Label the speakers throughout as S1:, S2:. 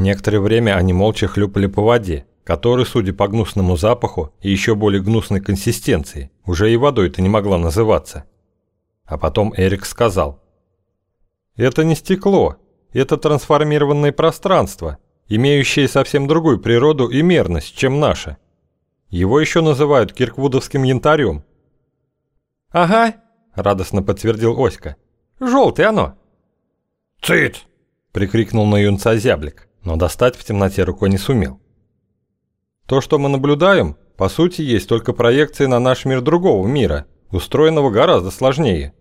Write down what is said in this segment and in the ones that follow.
S1: Некоторое время они молча хлюпали по воде, которая, судя по гнусному запаху и еще более гнусной консистенции, уже и водой-то не могла называться. А потом Эрик сказал. «Это не стекло, это трансформированное пространство, имеющее совсем другую природу и мерность, чем наше. Его еще называют кирквудовским янтарем». «Ага», — радостно подтвердил Оська. «Желтый оно».
S2: «Цит!»
S1: — прикрикнул на юнца зяблик, но достать в темноте рукой не сумел. То, что мы наблюдаем, по сути, есть только проекция на наш мир другого мира, устроенного гораздо сложнее.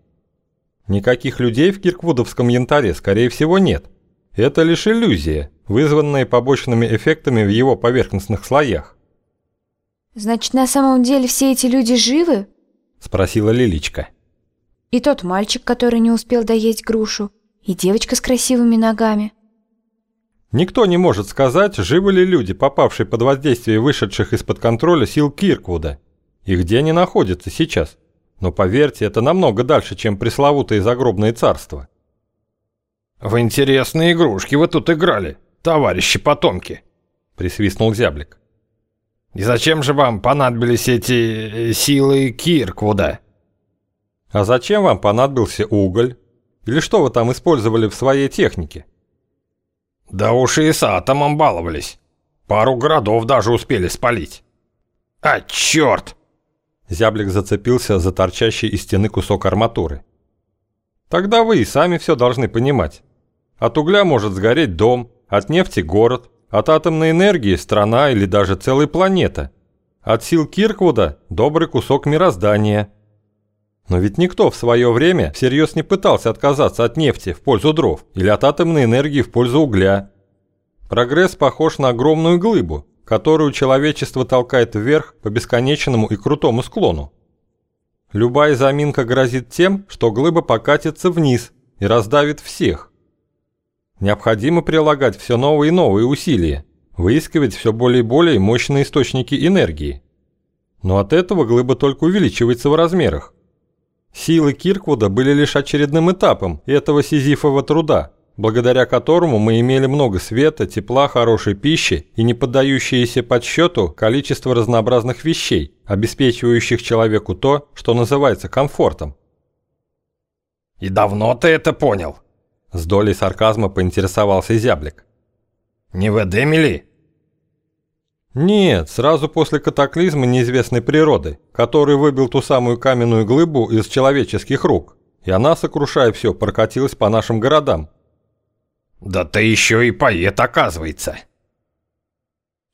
S1: Никаких людей в Кирквудовском янтаре, скорее всего, нет. Это лишь иллюзия, вызванная побочными эффектами в его поверхностных слоях.
S3: «Значит, на самом деле все эти люди живы?»
S1: – спросила Лиличка.
S3: «И тот мальчик, который не успел доесть грушу, и девочка с красивыми ногами».
S1: Никто не может сказать, живы ли люди, попавшие под воздействие вышедших из-под контроля сил Кирквуда, и где они находятся сейчас. Но поверьте, это намного дальше, чем пресловутое загробное царство.
S2: «В интересные игрушки вы тут играли, товарищи потомки», — присвистнул зяблик. «И зачем же вам понадобились эти э, силы Кирквуда?»
S1: «А зачем вам понадобился уголь? Или что вы там использовали в своей технике?»
S2: Да уж и с атомом баловались. Пару городов даже успели спалить. А, черт!
S1: Зяблик зацепился за торчащий из стены кусок арматуры. Тогда вы и сами все должны понимать. От угля может сгореть дом, от нефти город, от атомной энергии страна или даже целая планета. От сил Кирквуда добрый кусок мироздания. Но ведь никто в свое время всерьез не пытался отказаться от нефти в пользу дров или от атомной энергии в пользу угля. Прогресс похож на огромную глыбу, которую человечество толкает вверх по бесконечному и крутому склону. Любая заминка грозит тем, что глыба покатится вниз и раздавит всех. Необходимо прилагать все новые и новые усилия, выискивать все более и более мощные источники энергии. Но от этого глыба только увеличивается в размерах. Силы Кирквуда были лишь очередным этапом этого сизифового труда – благодаря которому мы имели много света, тепла, хорошей пищи и не поддающиеся подсчету количество разнообразных вещей, обеспечивающих человеку то, что называется комфортом.
S2: «И давно ты это понял?»
S1: С долей сарказма поинтересовался зяблик.
S2: «Не в Эдеме ли?»
S1: «Нет, сразу после катаклизма неизвестной природы, который выбил ту самую каменную глыбу из человеческих рук, и она, сокрушая все, прокатилась по нашим городам,
S2: «Да ты еще и поэт, оказывается!»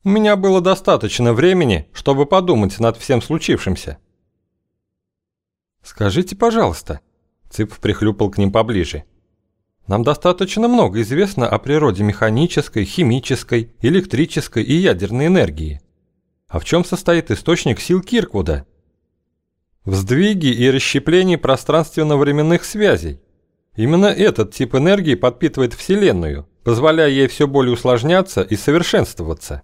S1: У меня было достаточно времени, чтобы подумать над всем случившимся. «Скажите, пожалуйста», — Цып прихлюпал к ним поближе, «нам достаточно много известно о природе механической, химической, электрической и ядерной энергии. А в чем состоит источник сил Кирквуда?» В сдвиге и расщеплении пространственно-временных связей. Именно этот тип энергии подпитывает Вселенную, позволяя ей все более усложняться и совершенствоваться.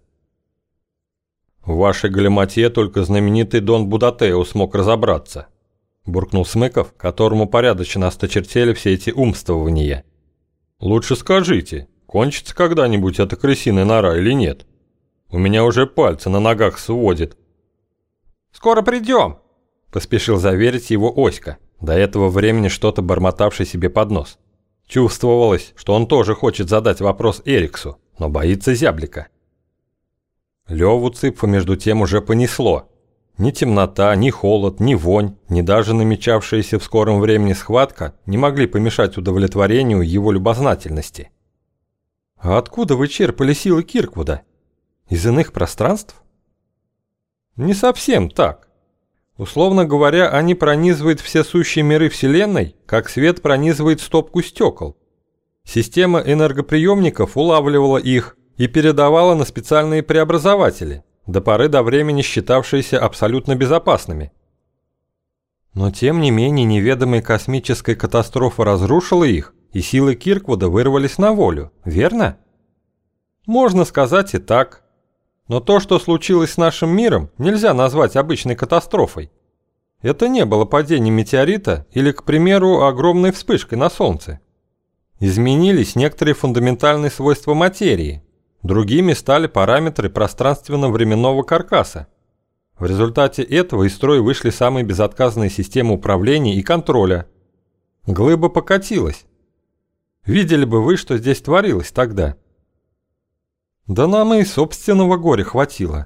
S1: «В вашей галиматье только знаменитый Дон Будатео смог разобраться», буркнул Смыков, которому порядочно осточертели все эти умствования. «Лучше скажите, кончится когда-нибудь эта крысиная нора или нет? У меня уже пальцы на ногах сводит».
S2: «Скоро придем», –
S1: поспешил заверить его Оська до этого времени что-то бормотавший себе под нос. Чувствовалось, что он тоже хочет задать вопрос Эриксу, но боится зяблика. Леву Цыпфа между тем уже понесло. Ни темнота, ни холод, ни вонь, ни даже намечавшаяся в скором времени схватка не могли помешать удовлетворению его любознательности. «А откуда вы черпали силы Кирквуда? Из иных пространств?» «Не совсем так. Условно говоря, они пронизывают все сущие миры Вселенной, как свет пронизывает стопку стекол. Система энергоприемников улавливала их и передавала на специальные преобразователи, до поры до времени считавшиеся абсолютно безопасными. Но тем не менее неведомая космическая катастрофа разрушила их, и силы Кирквуда вырвались на волю, верно? Можно сказать и так. Но то, что случилось с нашим миром, нельзя назвать обычной катастрофой. Это не было падением метеорита или, к примеру, огромной вспышкой на Солнце. Изменились некоторые фундаментальные свойства материи. Другими стали параметры пространственно-временного каркаса. В результате этого из строя вышли самые безотказные системы управления и контроля. Глыба покатилась. Видели бы вы, что здесь творилось тогда. Да нам и собственного горя хватило.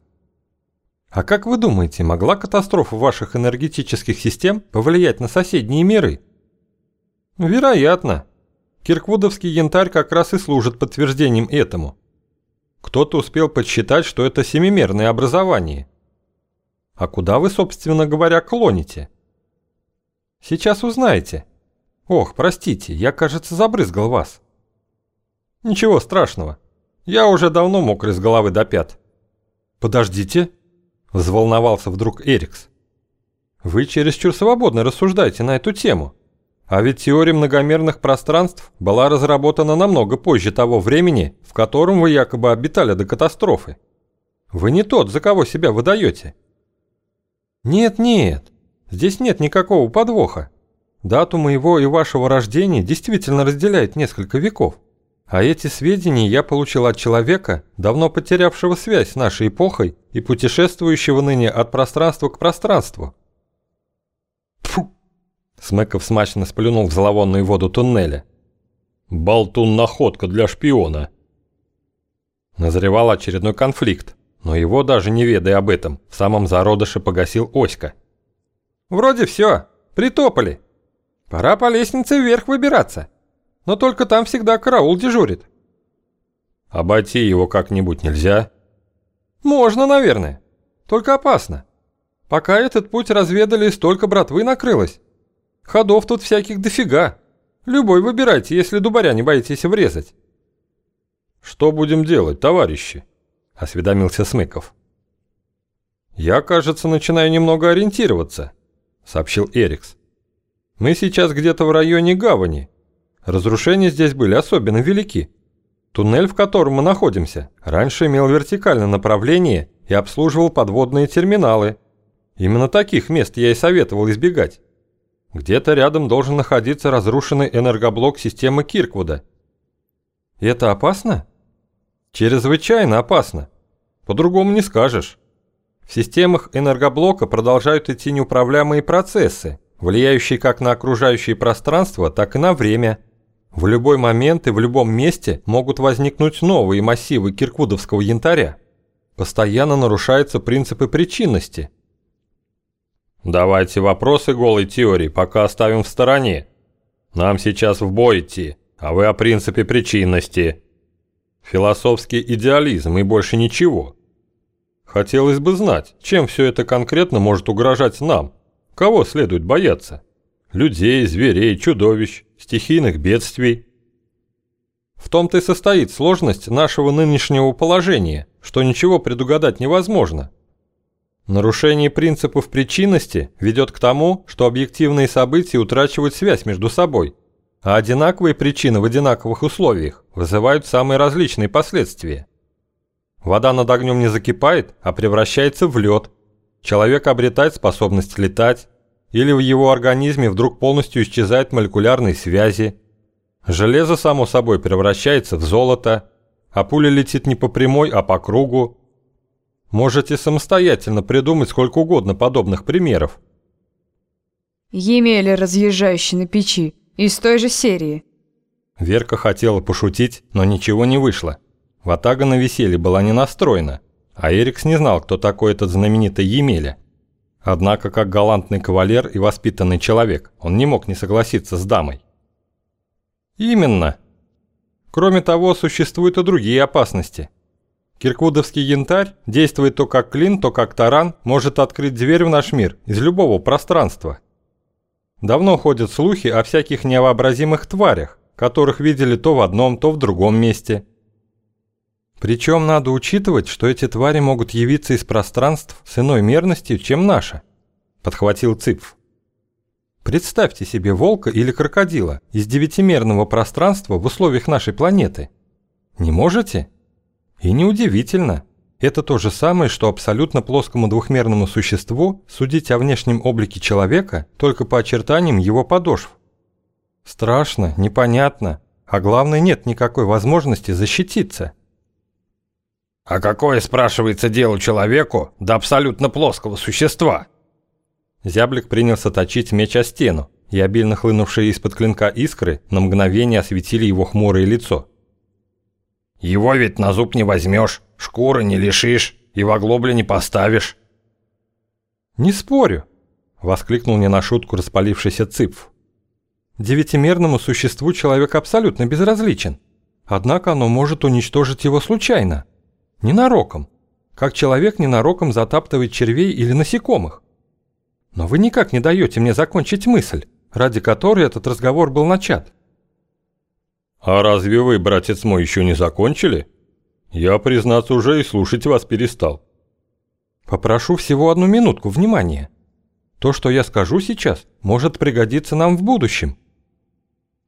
S1: А как вы думаете, могла катастрофа ваших энергетических систем повлиять на соседние миры? Вероятно. Кирквудовский янтарь как раз и служит подтверждением этому. Кто-то успел подсчитать, что это семимерное образование. А куда вы, собственно говоря, клоните? Сейчас узнаете. Ох, простите, я, кажется, забрызгал вас. Ничего страшного. Я уже давно мокрый с головы до пят. Подождите, взволновался вдруг Эрикс. Вы чересчур свободно рассуждаете на эту тему. А ведь теория многомерных пространств была разработана намного позже того времени, в котором вы якобы обитали до катастрофы. Вы не тот, за кого себя выдаете. Нет-нет, здесь нет никакого подвоха. Дату моего и вашего рождения действительно разделяет несколько веков. А эти сведения я получил от человека, давно потерявшего связь с нашей эпохой и путешествующего ныне от пространства к пространству. Смеков смачно сплюнул в зловонную воду туннеля. «Болтун-находка для шпиона!» Назревал очередной конфликт, но его, даже не ведая об этом, в самом зародыше погасил Оська. «Вроде все, притопали. Пора по лестнице вверх выбираться. Но только там всегда караул дежурит». «Обойти его как-нибудь нельзя?» «Можно, наверное. Только опасно. Пока этот путь разведали, столько братвы накрылось. Ходов тут всяких дофига. Любой выбирайте, если дубаря не боитесь врезать. Что будем делать, товарищи? Осведомился Смыков. Я, кажется, начинаю немного ориентироваться, сообщил Эрикс. Мы сейчас где-то в районе гавани. Разрушения здесь были особенно велики. Туннель, в котором мы находимся, раньше имел вертикальное направление и обслуживал подводные терминалы. Именно таких мест я и советовал избегать. Где-то рядом должен находиться разрушенный энергоблок системы Кирквуда. И это опасно? Чрезвычайно опасно. По-другому не скажешь. В системах энергоблока продолжают идти неуправляемые процессы, влияющие как на окружающее пространство, так и на время. В любой момент и в любом месте могут возникнуть новые массивы кирквудовского янтаря. Постоянно нарушаются принципы причинности – Давайте вопросы голой теории пока оставим в стороне. Нам сейчас в бой идти, а вы о принципе причинности. Философский идеализм и больше ничего. Хотелось бы знать, чем все это конкретно может угрожать нам. Кого следует бояться? Людей, зверей, чудовищ, стихийных бедствий. В том-то и состоит сложность нашего нынешнего положения, что ничего предугадать невозможно. Нарушение принципов причинности ведет к тому, что объективные события утрачивают связь между собой, а одинаковые причины в одинаковых условиях вызывают самые различные последствия. Вода над огнем не закипает, а превращается в лед. Человек обретает способность летать, или в его организме вдруг полностью исчезают молекулярные связи. Железо, само собой, превращается в золото, а пуля летит не по прямой, а по кругу, Можете самостоятельно придумать сколько угодно подобных примеров.
S4: Емеля, разъезжающий на печи, из той же серии.
S1: Верка хотела пошутить, но ничего не вышло. Ватага на веселье была не настроена, а Эрикс не знал, кто такой этот знаменитый Емеля. Однако, как галантный кавалер и воспитанный человек, он не мог не согласиться с дамой. Именно. Кроме того, существуют и другие опасности – Кирквудовский янтарь действует то как клин, то как таран, может открыть дверь в наш мир из любого пространства. Давно ходят слухи о всяких невообразимых тварях, которых видели то в одном, то в другом месте. Причем надо учитывать, что эти твари могут явиться из пространств с иной мерностью, чем наша, подхватил Цыпф. Представьте себе волка или крокодила из девятимерного пространства в условиях нашей планеты. Не можете? И неудивительно. Это то же самое, что абсолютно плоскому двухмерному существу судить о внешнем облике человека только по очертаниям его подошв. Страшно, непонятно, а главное нет никакой возможности защититься.
S2: А какое, спрашивается, дело человеку до абсолютно плоского существа?
S1: Зяблик принялся точить меч о стену, и обильно хлынувшие из-под клинка искры на мгновение осветили его хмурое лицо.
S2: «Его ведь на зуб не возьмешь, шкуры не лишишь и в оглобле не поставишь».
S1: «Не спорю», — воскликнул не на шутку распалившийся Цыпф. «Девятимерному существу человек абсолютно безразличен, однако оно может уничтожить его случайно, ненароком, как человек ненароком затаптывает червей или насекомых. Но вы никак не даете мне закончить мысль, ради которой этот разговор был начат».
S2: «А разве вы, братец мой, еще не закончили? Я, признаться, уже и слушать вас перестал».
S1: Попрошу всего одну минутку внимания. То, что я скажу сейчас, может пригодиться нам в будущем.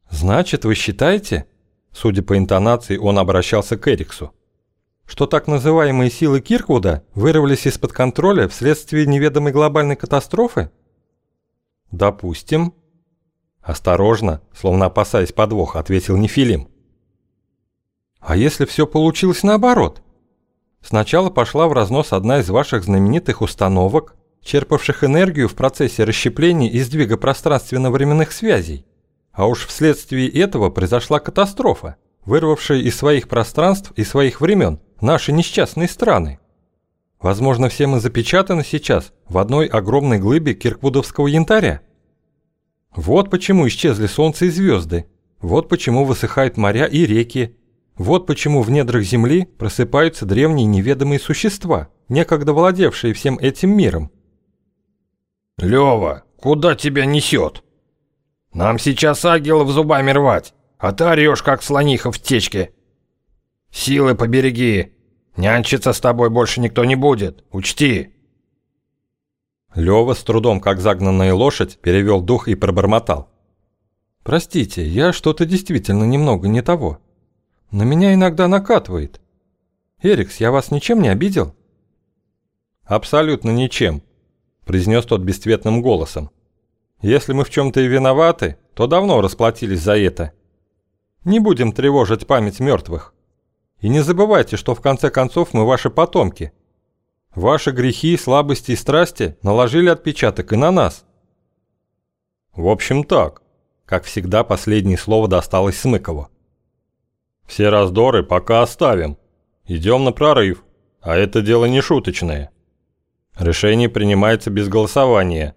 S1: Значит, вы считаете, судя по интонации, он обращался к Эриксу, что так называемые силы Кирквуда вырвались из-под контроля вследствие неведомой глобальной катастрофы? Допустим. Осторожно, словно опасаясь подвоха, ответил Нефилим. А если все получилось наоборот? Сначала пошла в разнос одна из ваших знаменитых установок, черпавших энергию в процессе расщепления и сдвига пространственно-временных связей. А уж вследствие этого произошла катастрофа, вырвавшая из своих пространств и своих времен наши несчастные страны. Возможно, все мы запечатаны сейчас в одной огромной глыбе кирквудовского янтаря. Вот почему исчезли солнце и звезды, вот почему высыхают моря и реки, вот почему в недрах Земли просыпаются древние неведомые существа, некогда владевшие всем этим миром.
S2: «Лёва, куда тебя несет? Нам сейчас агелов зубами рвать, а ты орёшь, как слониха в течке. Силы побереги, нянчиться с тобой больше никто не будет, учти».
S1: Лёва с трудом, как загнанная лошадь, перевел дух и пробормотал. «Простите, я что-то действительно немного не того». На меня иногда накатывает. Эрикс, я вас ничем не обидел? Абсолютно ничем, произнес тот бесцветным голосом. Если мы в чем-то и виноваты, то давно расплатились за это. Не будем тревожить память мертвых. И не забывайте, что в конце концов мы ваши потомки. Ваши грехи, слабости и страсти наложили отпечаток и на нас. В общем так. Как всегда, последнее слово досталось Смыкову. Все раздоры пока оставим. Идем на прорыв. А это дело не шуточное. Решение принимается без голосования.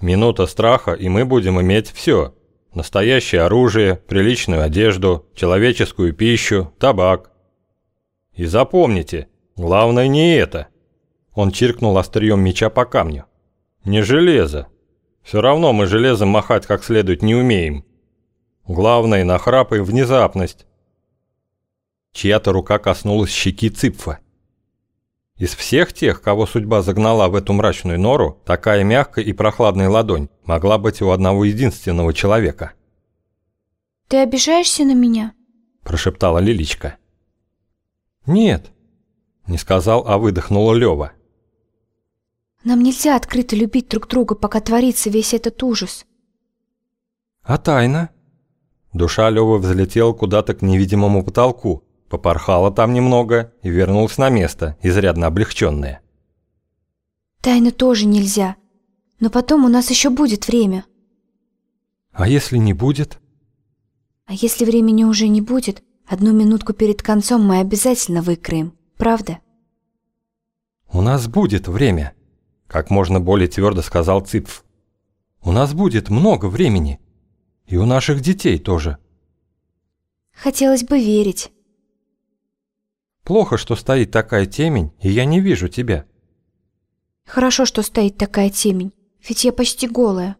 S1: Минута страха, и мы будем иметь все. Настоящее оружие, приличную одежду, человеческую пищу, табак. И запомните, главное не это. Он чиркнул острием меча по камню. Не железо. Все равно мы железом махать как следует не умеем. Главное нахрап и внезапность. Чья-то рука коснулась щеки Цыпфа. Из всех тех, кого судьба загнала в эту мрачную нору, такая мягкая и прохладная ладонь могла быть у одного единственного человека.
S3: «Ты обижаешься на меня?»
S1: – прошептала Лиличка. «Нет», – не сказал, а выдохнула Лёва.
S3: «Нам нельзя открыто любить друг друга, пока творится весь этот ужас».
S1: «А тайна?» Душа Лёвы взлетела куда-то к невидимому потолку, Попорхала там немного и вернулась на место, изрядно облегченная.
S3: Тайны тоже нельзя, но потом у нас еще будет время.
S1: А если не будет?
S3: А если времени уже не будет, одну минутку перед концом мы обязательно выкроем, правда?
S1: У нас будет время, как можно более твердо сказал Цыпф. У нас будет много времени. И у наших детей тоже.
S3: Хотелось бы верить.
S1: Плохо, что стоит такая темень, и я не вижу тебя.
S3: Хорошо, что стоит такая темень, ведь я почти голая.